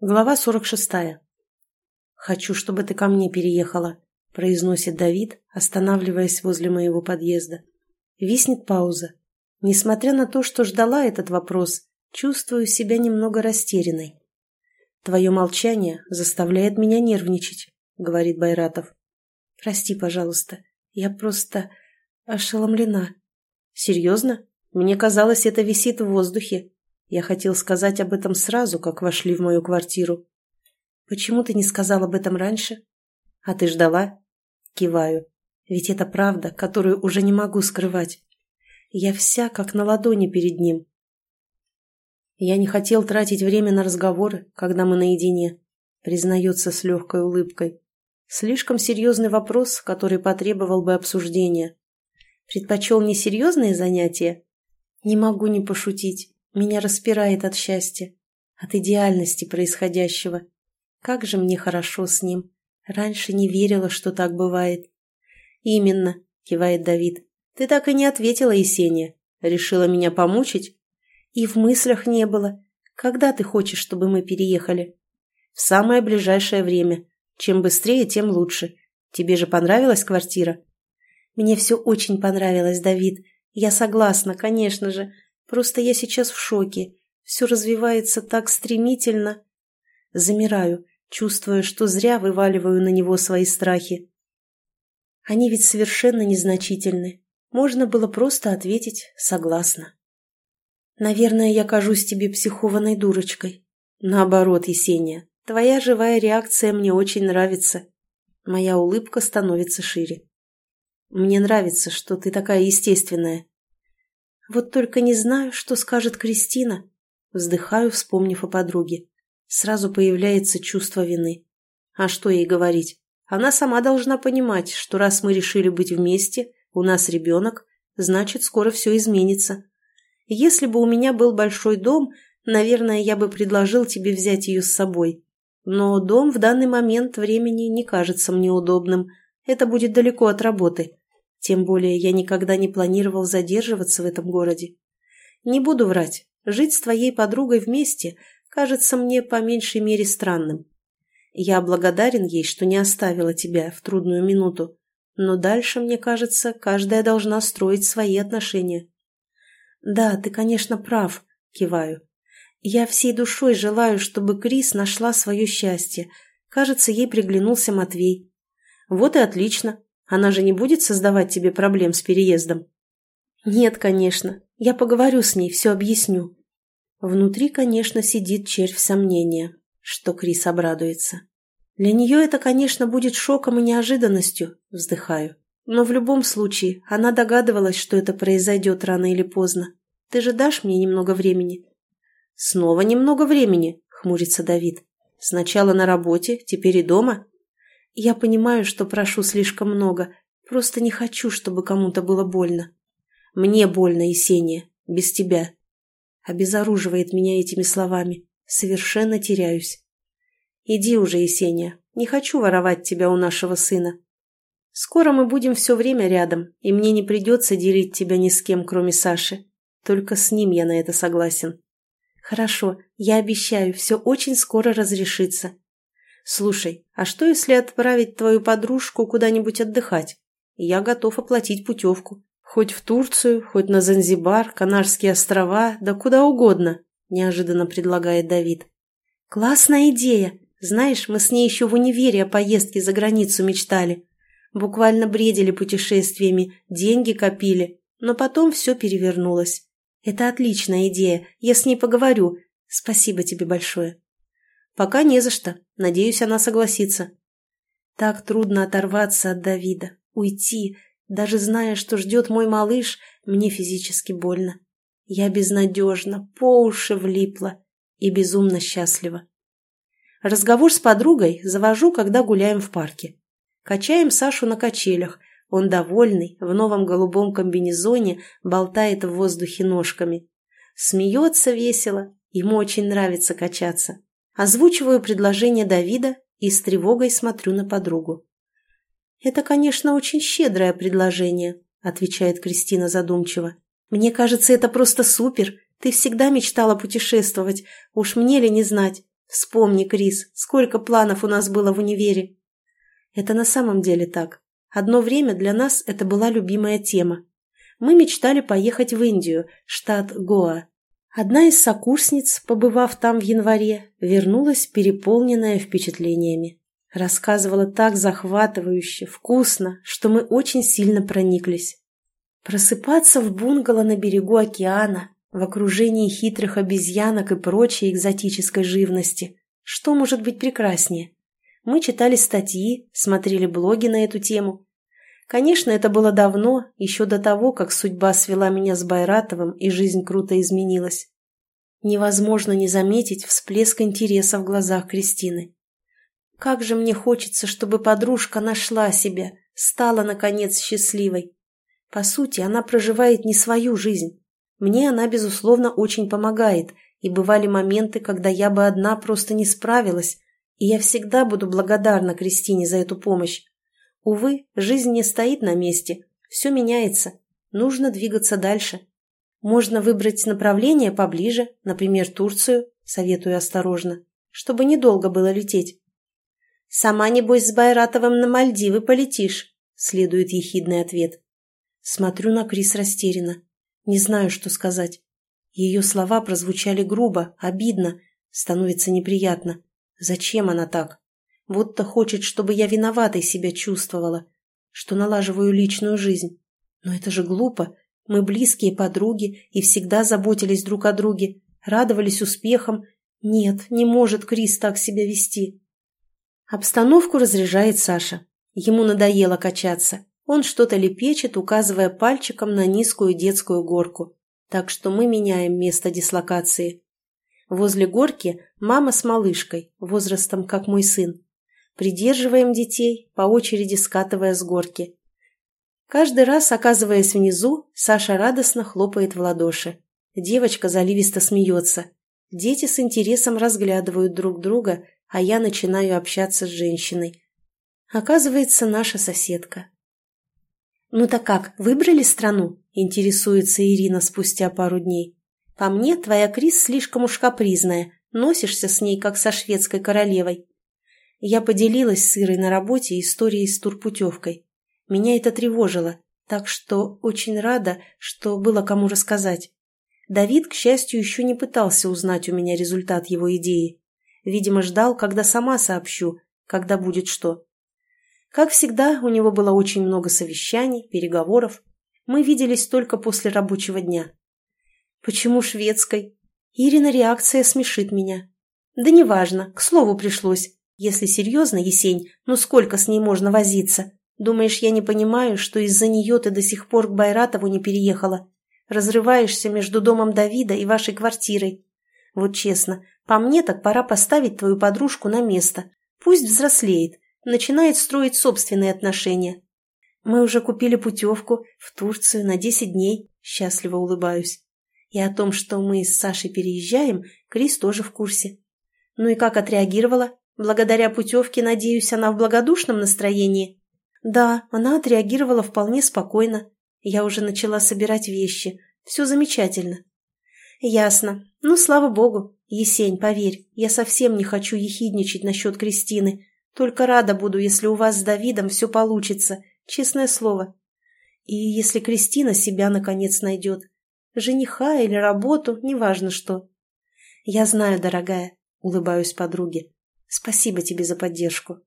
Глава 46. «Хочу, чтобы ты ко мне переехала», – произносит Давид, останавливаясь возле моего подъезда. Виснет пауза. Несмотря на то, что ждала этот вопрос, чувствую себя немного растерянной. «Твое молчание заставляет меня нервничать», – говорит Байратов. «Прости, пожалуйста, я просто ошеломлена». «Серьезно? Мне казалось, это висит в воздухе», я хотел сказать об этом сразу, как вошли в мою квартиру. Почему ты не сказал об этом раньше? А ты ждала? Киваю. Ведь это правда, которую уже не могу скрывать. Я вся как на ладони перед ним. Я не хотел тратить время на разговоры, когда мы наедине, признается с легкой улыбкой. Слишком серьезный вопрос, который потребовал бы обсуждения. Предпочел несерьезные занятия? Не могу не пошутить. Меня распирает от счастья, от идеальности происходящего. Как же мне хорошо с ним. Раньше не верила, что так бывает. «Именно», — кивает Давид. «Ты так и не ответила, Есения. Решила меня помучить?» «И в мыслях не было. Когда ты хочешь, чтобы мы переехали?» «В самое ближайшее время. Чем быстрее, тем лучше. Тебе же понравилась квартира?» «Мне все очень понравилось, Давид. Я согласна, конечно же. Просто я сейчас в шоке. Все развивается так стремительно. Замираю, чувствуя, что зря вываливаю на него свои страхи. Они ведь совершенно незначительны. Можно было просто ответить «согласна». Наверное, я кажусь тебе психованной дурочкой. Наоборот, Есения, твоя живая реакция мне очень нравится. Моя улыбка становится шире. Мне нравится, что ты такая естественная. Вот только не знаю, что скажет Кристина. Вздыхаю, вспомнив о подруге. Сразу появляется чувство вины. А что ей говорить? Она сама должна понимать, что раз мы решили быть вместе, у нас ребенок, значит, скоро все изменится. Если бы у меня был большой дом, наверное, я бы предложил тебе взять ее с собой. Но дом в данный момент времени не кажется мне удобным. Это будет далеко от работы. Тем более я никогда не планировал задерживаться в этом городе. Не буду врать, жить с твоей подругой вместе кажется мне по меньшей мере странным. Я благодарен ей, что не оставила тебя в трудную минуту, но дальше, мне кажется, каждая должна строить свои отношения. Да, ты, конечно, прав, киваю. Я всей душой желаю, чтобы Крис нашла свое счастье. Кажется, ей приглянулся Матвей. Вот и отлично. Она же не будет создавать тебе проблем с переездом? Нет, конечно. Я поговорю с ней, все объясню. Внутри, конечно, сидит червь сомнения, что Крис обрадуется. Для нее это, конечно, будет шоком и неожиданностью, вздыхаю. Но в любом случае, она догадывалась, что это произойдет рано или поздно. Ты же дашь мне немного времени? Снова немного времени, хмурится Давид. Сначала на работе, теперь и дома. Я понимаю, что прошу слишком много, просто не хочу, чтобы кому-то было больно. Мне больно, Есения, без тебя. Обезоруживает меня этими словами. Совершенно теряюсь. Иди уже, Есения, не хочу воровать тебя у нашего сына. Скоро мы будем все время рядом, и мне не придется делить тебя ни с кем, кроме Саши. Только с ним я на это согласен. Хорошо, я обещаю, все очень скоро разрешится. «Слушай, а что, если отправить твою подружку куда-нибудь отдыхать? Я готов оплатить путевку. Хоть в Турцию, хоть на Занзибар, Канарские острова, да куда угодно», – неожиданно предлагает Давид. «Классная идея! Знаешь, мы с ней еще в универе о поездке за границу мечтали. Буквально бредили путешествиями, деньги копили, но потом все перевернулось. Это отличная идея, я с ней поговорю. Спасибо тебе большое». «Пока не за что. Надеюсь, она согласится». Так трудно оторваться от Давида, уйти, даже зная, что ждет мой малыш, мне физически больно. Я безнадежна, по уши влипла и безумно счастлива. Разговор с подругой завожу, когда гуляем в парке. Качаем Сашу на качелях. Он довольный, в новом голубом комбинезоне, болтает в воздухе ножками. Смеется весело, ему очень нравится качаться. Озвучиваю предложение Давида и с тревогой смотрю на подругу. «Это, конечно, очень щедрое предложение», – отвечает Кристина задумчиво. «Мне кажется, это просто супер. Ты всегда мечтала путешествовать. Уж мне ли не знать. Вспомни, Крис, сколько планов у нас было в универе. Это на самом деле так. Одно время для нас это была любимая тема. Мы мечтали поехать в Индию, штат Гоа. Одна из сокурсниц, побывав там в январе, вернулась переполненная впечатлениями. Рассказывала так захватывающе, вкусно, что мы очень сильно прониклись. Просыпаться в бунгало на берегу океана, в окружении хитрых обезьянок и прочей экзотической живности. Что может быть прекраснее? Мы читали статьи, смотрели блоги на эту тему. Конечно, это было давно, еще до того, как судьба свела меня с Байратовым и жизнь круто изменилась. Невозможно не заметить всплеск интереса в глазах Кристины. Как же мне хочется, чтобы подружка нашла себя, стала, наконец, счастливой. По сути, она проживает не свою жизнь. Мне она, безусловно, очень помогает, и бывали моменты, когда я бы одна просто не справилась, и я всегда буду благодарна Кристине за эту помощь. Увы, жизнь не стоит на месте, все меняется, нужно двигаться дальше. Можно выбрать направление поближе, например, Турцию, советую осторожно, чтобы недолго было лететь. «Сама, небось, с Байратовым на Мальдивы полетишь», — следует ехидный ответ. Смотрю на Крис растерянно. Не знаю, что сказать. Ее слова прозвучали грубо, обидно, становится неприятно. Зачем она так? Будто хочет, чтобы я виноватой себя чувствовала, что налаживаю личную жизнь. Но это же глупо. Мы близкие подруги и всегда заботились друг о друге, радовались успехам. Нет, не может Крис так себя вести. Обстановку разряжает Саша. Ему надоело качаться. Он что-то лепечет, указывая пальчиком на низкую детскую горку. Так что мы меняем место дислокации. Возле горки мама с малышкой, возрастом как мой сын. Придерживаем детей, по очереди скатывая с горки. Каждый раз, оказываясь внизу, Саша радостно хлопает в ладоши. Девочка заливисто смеется. Дети с интересом разглядывают друг друга, а я начинаю общаться с женщиной. Оказывается, наша соседка. «Ну так как, выбрали страну?» – интересуется Ирина спустя пару дней. «По мне, твоя Крис слишком уж капризная, носишься с ней, как со шведской королевой». Я поделилась с Ирой на работе историей с турпутевкой. Меня это тревожило, так что очень рада, что было кому рассказать. Давид, к счастью, еще не пытался узнать у меня результат его идеи. Видимо, ждал, когда сама сообщу, когда будет что. Как всегда, у него было очень много совещаний, переговоров. Мы виделись только после рабочего дня. Почему шведской? Ирина реакция смешит меня. Да неважно, к слову пришлось. Если серьезно, Есень, ну сколько с ней можно возиться? Думаешь, я не понимаю, что из-за нее ты до сих пор к Байратову не переехала? Разрываешься между домом Давида и вашей квартирой. Вот честно, по мне так пора поставить твою подружку на место. Пусть взрослеет, начинает строить собственные отношения. Мы уже купили путевку в Турцию на 10 дней, счастливо улыбаюсь. И о том, что мы с Сашей переезжаем, Крис тоже в курсе. Ну и как отреагировала? Благодаря путевке, надеюсь, она в благодушном настроении? Да, она отреагировала вполне спокойно. Я уже начала собирать вещи. Все замечательно. Ясно. Ну, слава богу. Есень, поверь, я совсем не хочу ехидничать насчет Кристины. Только рада буду, если у вас с Давидом все получится, честное слово. И если Кристина себя наконец найдет. Жениха или работу, неважно что. Я знаю, дорогая, улыбаюсь подруге. Спасибо тебе за поддержку.